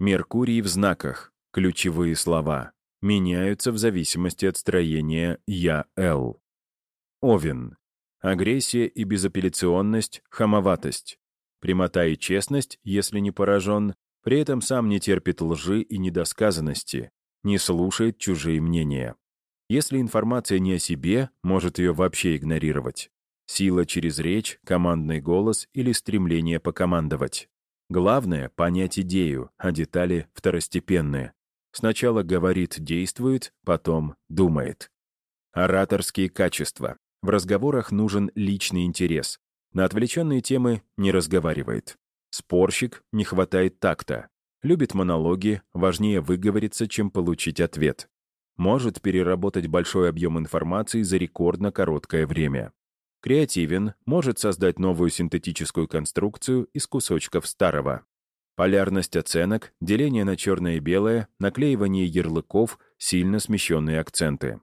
Меркурий в знаках, ключевые слова, меняются в зависимости от строения «я-л». Овен. Агрессия и безапелляционность, хамоватость. Прямота и честность, если не поражен, при этом сам не терпит лжи и недосказанности, не слушает чужие мнения. Если информация не о себе, может ее вообще игнорировать. Сила через речь, командный голос или стремление покомандовать. Главное — понять идею, а детали второстепенные. Сначала говорит, действует, потом думает. Ораторские качества. В разговорах нужен личный интерес. На отвлеченные темы не разговаривает. Спорщик, не хватает такта. Любит монологи, важнее выговориться, чем получить ответ. Может переработать большой объем информации за рекордно короткое время. Креативен, может создать новую синтетическую конструкцию из кусочков старого. Полярность оценок, деление на черное и белое, наклеивание ярлыков, сильно смещенные акценты.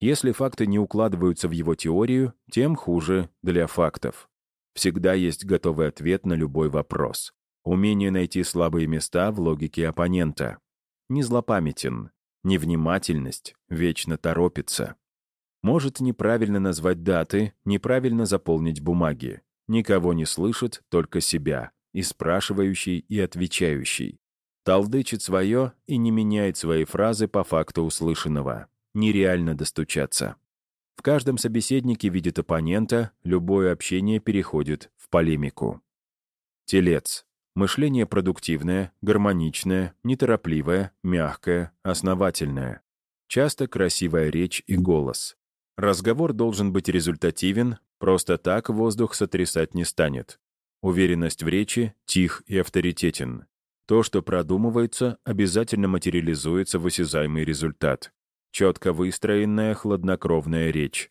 Если факты не укладываются в его теорию, тем хуже для фактов. Всегда есть готовый ответ на любой вопрос. Умение найти слабые места в логике оппонента. Не злопамятен. Невнимательность. Вечно торопится. Может неправильно назвать даты, неправильно заполнить бумаги. Никого не слышит, только себя. И спрашивающий, и отвечающий. Толдычит свое и не меняет свои фразы по факту услышанного нереально достучаться. В каждом собеседнике видит оппонента, любое общение переходит в полемику. Телец. Мышление продуктивное, гармоничное, неторопливое, мягкое, основательное. Часто красивая речь и голос. Разговор должен быть результативен, просто так воздух сотрясать не станет. Уверенность в речи тих и авторитетен. То, что продумывается, обязательно материализуется в осязаемый результат четко выстроенная, хладнокровная речь.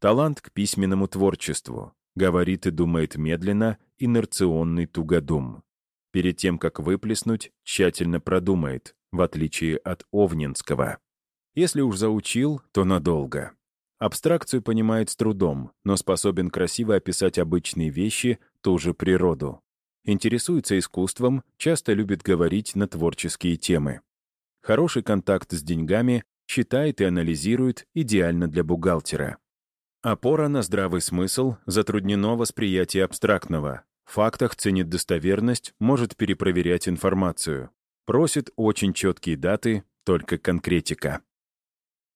Талант к письменному творчеству. Говорит и думает медленно, инерционный тугодум. Перед тем, как выплеснуть, тщательно продумает, в отличие от Овнинского. Если уж заучил, то надолго. Абстракцию понимает с трудом, но способен красиво описать обычные вещи, ту же природу. Интересуется искусством, часто любит говорить на творческие темы. Хороший контакт с деньгами, считает и анализирует идеально для бухгалтера. Опора на здравый смысл, затруднено восприятие абстрактного. В фактах ценит достоверность, может перепроверять информацию. Просит очень четкие даты, только конкретика.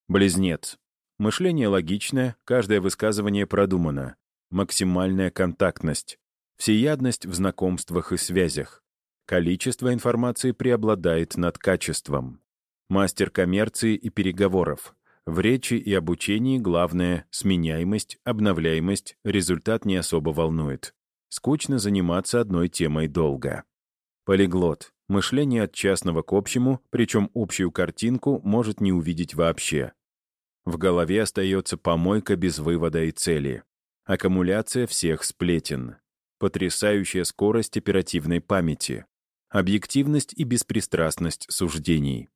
Близнец. Мышление логичное, каждое высказывание продумано. Максимальная контактность. Всеядность в знакомствах и связях. Количество информации преобладает над качеством. Мастер коммерции и переговоров. В речи и обучении главное — сменяемость, обновляемость, результат не особо волнует. Скучно заниматься одной темой долго. Полиглот. Мышление от частного к общему, причем общую картинку может не увидеть вообще. В голове остается помойка без вывода и цели. Аккумуляция всех сплетен. Потрясающая скорость оперативной памяти. Объективность и беспристрастность суждений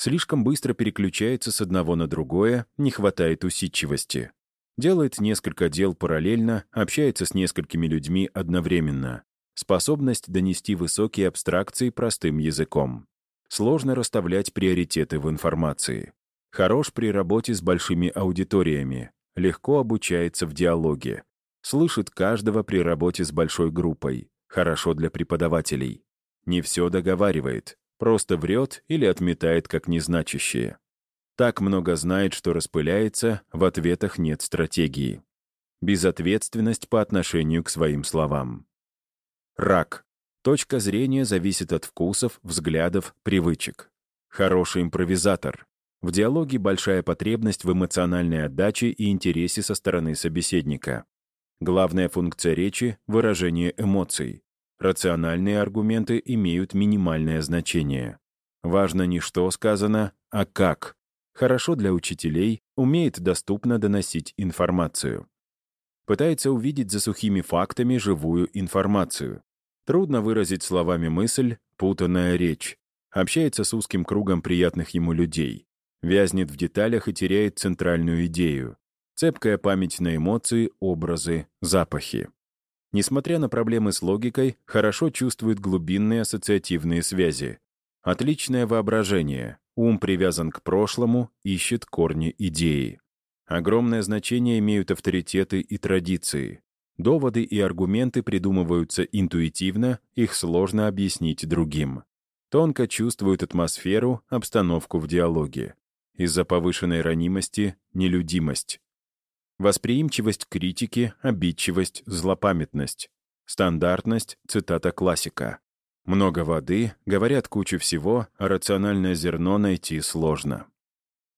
слишком быстро переключается с одного на другое, не хватает усидчивости. Делает несколько дел параллельно, общается с несколькими людьми одновременно. Способность донести высокие абстракции простым языком. Сложно расставлять приоритеты в информации. Хорош при работе с большими аудиториями. Легко обучается в диалоге. Слышит каждого при работе с большой группой. Хорошо для преподавателей. Не все договаривает просто врет или отметает как незначащее. Так много знает, что распыляется, в ответах нет стратегии. Безответственность по отношению к своим словам. Рак. Точка зрения зависит от вкусов, взглядов, привычек. Хороший импровизатор. В диалоге большая потребность в эмоциональной отдаче и интересе со стороны собеседника. Главная функция речи — выражение эмоций. Рациональные аргументы имеют минимальное значение. Важно не что сказано, а как. Хорошо для учителей, умеет доступно доносить информацию. Пытается увидеть за сухими фактами живую информацию. Трудно выразить словами мысль, путанная речь. Общается с узким кругом приятных ему людей. Вязнет в деталях и теряет центральную идею. Цепкая память на эмоции, образы, запахи. Несмотря на проблемы с логикой, хорошо чувствует глубинные ассоциативные связи. Отличное воображение. Ум привязан к прошлому, ищет корни идеи. Огромное значение имеют авторитеты и традиции. Доводы и аргументы придумываются интуитивно, их сложно объяснить другим. Тонко чувствуют атмосферу, обстановку в диалоге. Из-за повышенной ранимости — нелюдимость. Восприимчивость к критике, обидчивость, злопамятность. Стандартность — цитата классика. Много воды, говорят кучу всего, а рациональное зерно найти сложно.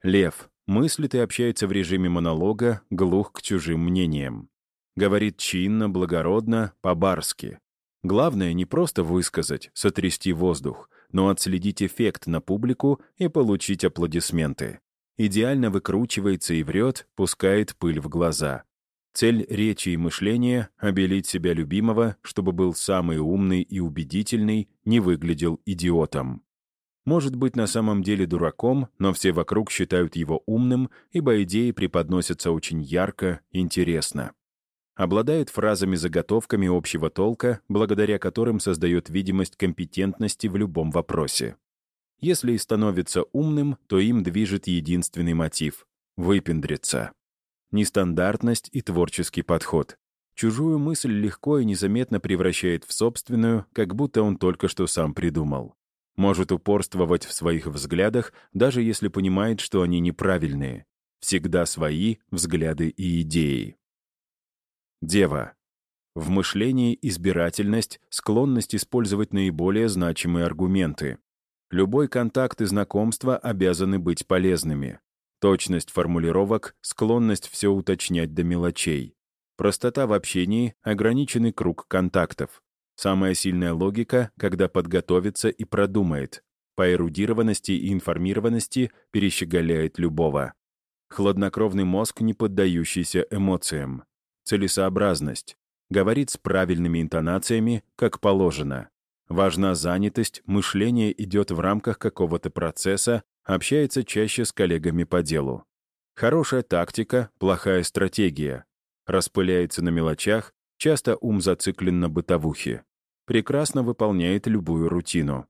Лев мыслит и общается в режиме монолога, глух к чужим мнениям. Говорит чинно, благородно, по-барски. Главное не просто высказать, сотрясти воздух, но отследить эффект на публику и получить аплодисменты. Идеально выкручивается и врет, пускает пыль в глаза. Цель речи и мышления — обелить себя любимого, чтобы был самый умный и убедительный, не выглядел идиотом. Может быть на самом деле дураком, но все вокруг считают его умным, ибо идеи преподносятся очень ярко, интересно. Обладает фразами-заготовками общего толка, благодаря которым создает видимость компетентности в любом вопросе. Если и становится умным, то им движет единственный мотив — выпендриться нестандартность и творческий подход. Чужую мысль легко и незаметно превращает в собственную, как будто он только что сам придумал. Может упорствовать в своих взглядах, даже если понимает, что они неправильные. Всегда свои взгляды и идеи. Дева. В мышлении избирательность, склонность использовать наиболее значимые аргументы. Любой контакт и знакомство обязаны быть полезными. Точность формулировок, склонность все уточнять до мелочей. Простота в общении, ограниченный круг контактов. Самая сильная логика, когда подготовится и продумает. По эрудированности и информированности перещеголяет любого. Хладнокровный мозг, не поддающийся эмоциям. Целесообразность. Говорит с правильными интонациями, как положено. Важна занятость, мышление идет в рамках какого-то процесса, общается чаще с коллегами по делу. Хорошая тактика, плохая стратегия. Распыляется на мелочах, часто ум зациклен на бытовухе. Прекрасно выполняет любую рутину.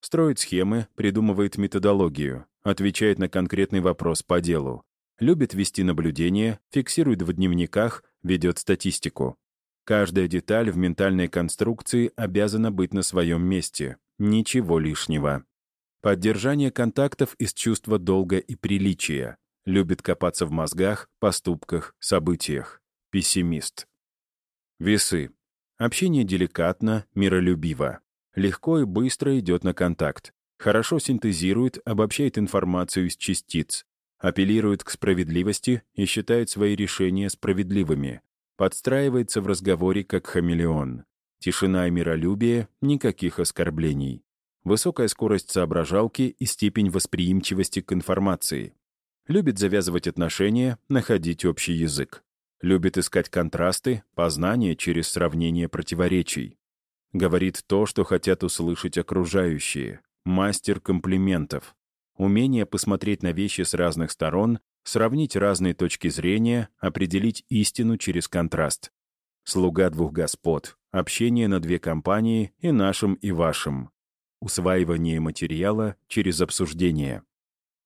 Строит схемы, придумывает методологию, отвечает на конкретный вопрос по делу. Любит вести наблюдения, фиксирует в дневниках, ведет статистику. Каждая деталь в ментальной конструкции обязана быть на своем месте. Ничего лишнего. Поддержание контактов из чувства долга и приличия. Любит копаться в мозгах, поступках, событиях. Пессимист. Весы. Общение деликатно, миролюбиво. Легко и быстро идет на контакт. Хорошо синтезирует, обобщает информацию из частиц. Апеллирует к справедливости и считает свои решения справедливыми. Подстраивается в разговоре как хамелеон. Тишина и миролюбие, никаких оскорблений высокая скорость соображалки и степень восприимчивости к информации. Любит завязывать отношения, находить общий язык. Любит искать контрасты, познание через сравнение противоречий. Говорит то, что хотят услышать окружающие. Мастер комплиментов. Умение посмотреть на вещи с разных сторон, сравнить разные точки зрения, определить истину через контраст. Слуга двух господ. Общение на две компании и нашим, и вашим усваивание материала через обсуждение.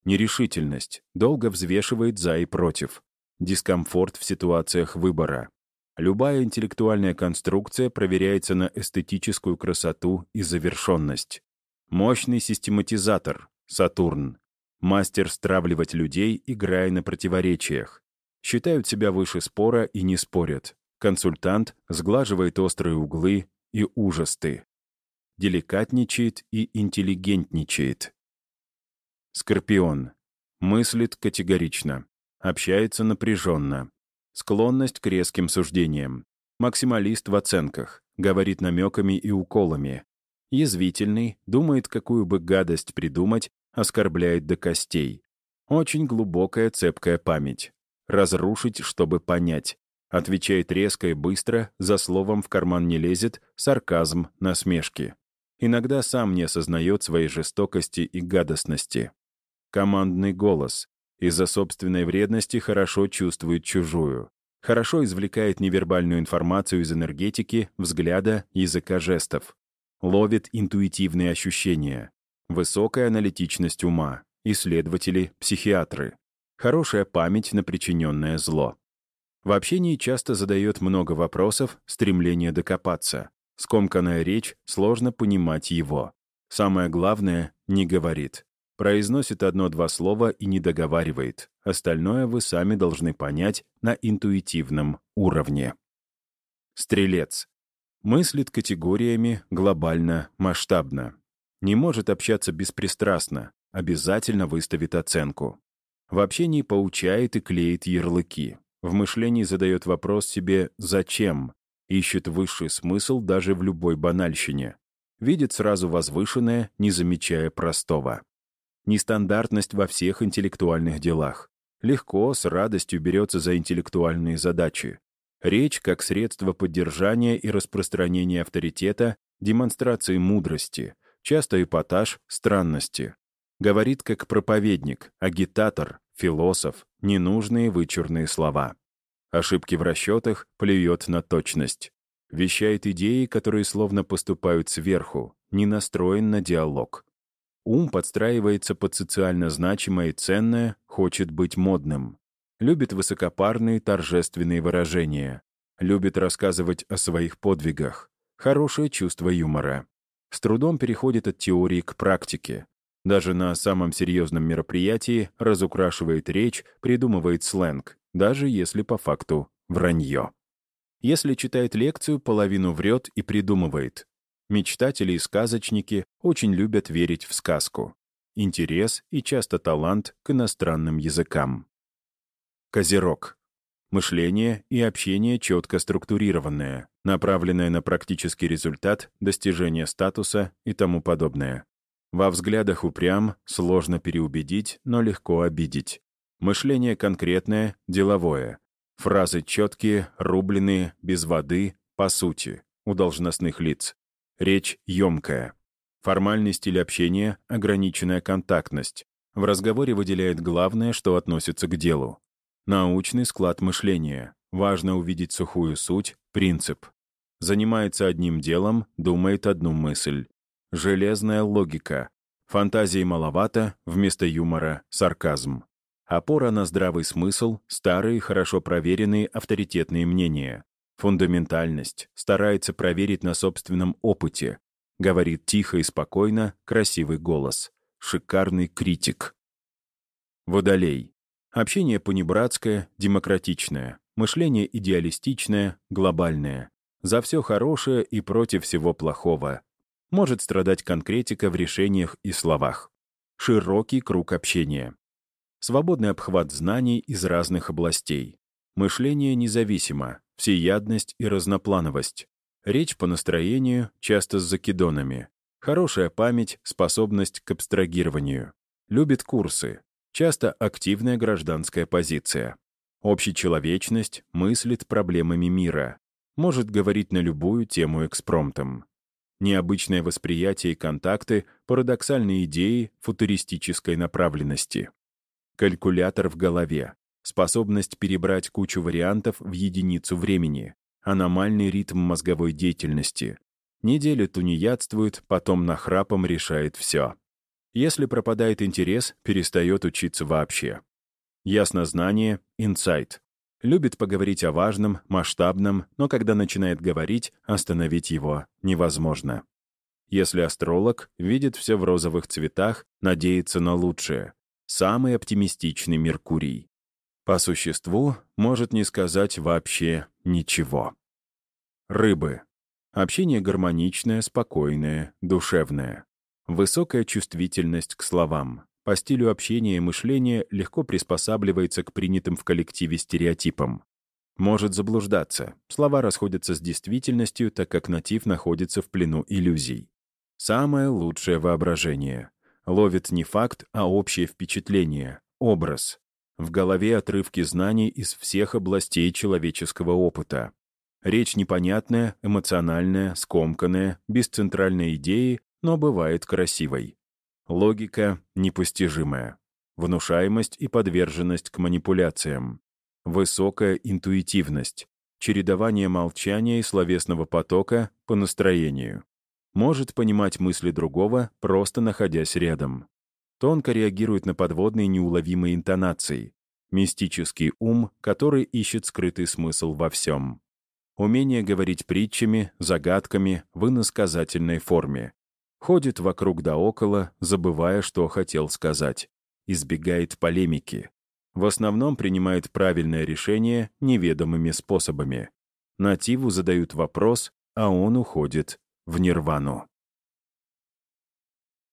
Нерешительность долго взвешивает за и против. Дискомфорт в ситуациях выбора. Любая интеллектуальная конструкция проверяется на эстетическую красоту и завершенность. Мощный систематизатор — Сатурн. Мастер стравливать людей, играя на противоречиях. Считают себя выше спора и не спорят. Консультант сглаживает острые углы и ужасты деликатничает и интеллигентничает. Скорпион. Мыслит категорично. Общается напряженно. Склонность к резким суждениям. Максималист в оценках. Говорит намеками и уколами. Язвительный, думает, какую бы гадость придумать, оскорбляет до костей. Очень глубокая цепкая память. Разрушить, чтобы понять. Отвечает резко и быстро, за словом в карман не лезет, сарказм, насмешки иногда сам не осознает своей жестокости и гадостности. Командный голос. Из-за собственной вредности хорошо чувствует чужую. Хорошо извлекает невербальную информацию из энергетики, взгляда, языка жестов. Ловит интуитивные ощущения. Высокая аналитичность ума. Исследователи, психиатры. Хорошая память на причиненное зло. В общении часто задает много вопросов, стремление докопаться. Скомканная речь, сложно понимать его. Самое главное — не говорит. Произносит одно-два слова и не договаривает. Остальное вы сами должны понять на интуитивном уровне. Стрелец. Мыслит категориями глобально, масштабно. Не может общаться беспристрастно, обязательно выставит оценку. В общении поучает и клеит ярлыки. В мышлении задает вопрос себе «зачем?», ищет высший смысл даже в любой банальщине. Видит сразу возвышенное, не замечая простого. Нестандартность во всех интеллектуальных делах. Легко, с радостью берется за интеллектуальные задачи. Речь как средство поддержания и распространения авторитета, демонстрации мудрости, часто эпатаж странности. Говорит как проповедник, агитатор, философ, ненужные вычурные слова. Ошибки в расчетах плюет на точность. Вещает идеи, которые словно поступают сверху, не настроен на диалог. Ум подстраивается под социально значимое и ценное, хочет быть модным. Любит высокопарные торжественные выражения. Любит рассказывать о своих подвигах. Хорошее чувство юмора. С трудом переходит от теории к практике. Даже на самом серьезном мероприятии разукрашивает речь, придумывает сленг, даже если по факту вранье. Если читает лекцию, половину врет и придумывает. Мечтатели и сказочники очень любят верить в сказку. Интерес и часто талант к иностранным языкам. Козерог. Мышление и общение четко структурированное, направленное на практический результат, достижение статуса и тому подобное. Во взглядах упрям, сложно переубедить, но легко обидеть. Мышление конкретное, деловое. Фразы четкие, рубленые, без воды, по сути, у должностных лиц. Речь емкая. Формальный стиль общения, ограниченная контактность. В разговоре выделяет главное, что относится к делу. Научный склад мышления. Важно увидеть сухую суть, принцип. Занимается одним делом, думает одну мысль. Железная логика. Фантазии маловато, вместо юмора — сарказм. Опора на здравый смысл, старые, хорошо проверенные авторитетные мнения. Фундаментальность, старается проверить на собственном опыте. Говорит тихо и спокойно, красивый голос. Шикарный критик. Водолей. Общение понебратское, демократичное. Мышление идеалистичное, глобальное. За все хорошее и против всего плохого. Может страдать конкретика в решениях и словах. Широкий круг общения свободный обхват знаний из разных областей. Мышление независимо, всеядность и разноплановость. Речь по настроению, часто с закидонами. Хорошая память, способность к абстрагированию. Любит курсы. Часто активная гражданская позиция. Общечеловечность, мыслит проблемами мира. Может говорить на любую тему экспромтом. Необычное восприятие и контакты, парадоксальные идеи футуристической направленности. Калькулятор в голове. Способность перебрать кучу вариантов в единицу времени. Аномальный ритм мозговой деятельности. Неделю тунеядствует, потом нахрапом решает все. Если пропадает интерес, перестает учиться вообще. Яснознание, инсайт. Любит поговорить о важном, масштабном, но когда начинает говорить, остановить его невозможно. Если астролог видит все в розовых цветах, надеется на лучшее самый оптимистичный Меркурий. По существу может не сказать вообще ничего. Рыбы. Общение гармоничное, спокойное, душевное. Высокая чувствительность к словам. По стилю общения и мышления легко приспосабливается к принятым в коллективе стереотипам. Может заблуждаться. Слова расходятся с действительностью, так как натив находится в плену иллюзий. Самое лучшее воображение. Ловит не факт, а общее впечатление, образ. В голове отрывки знаний из всех областей человеческого опыта. Речь непонятная, эмоциональная, скомканная, без центральной идеи, но бывает красивой. Логика непостижимая. Внушаемость и подверженность к манипуляциям. Высокая интуитивность. Чередование молчания и словесного потока по настроению. Может понимать мысли другого, просто находясь рядом. Тонко реагирует на подводные неуловимые интонации. Мистический ум, который ищет скрытый смысл во всем. Умение говорить притчами, загадками в иносказательной форме. Ходит вокруг да около, забывая, что хотел сказать. Избегает полемики. В основном принимает правильное решение неведомыми способами. Нативу задают вопрос, а он уходит в нирвану.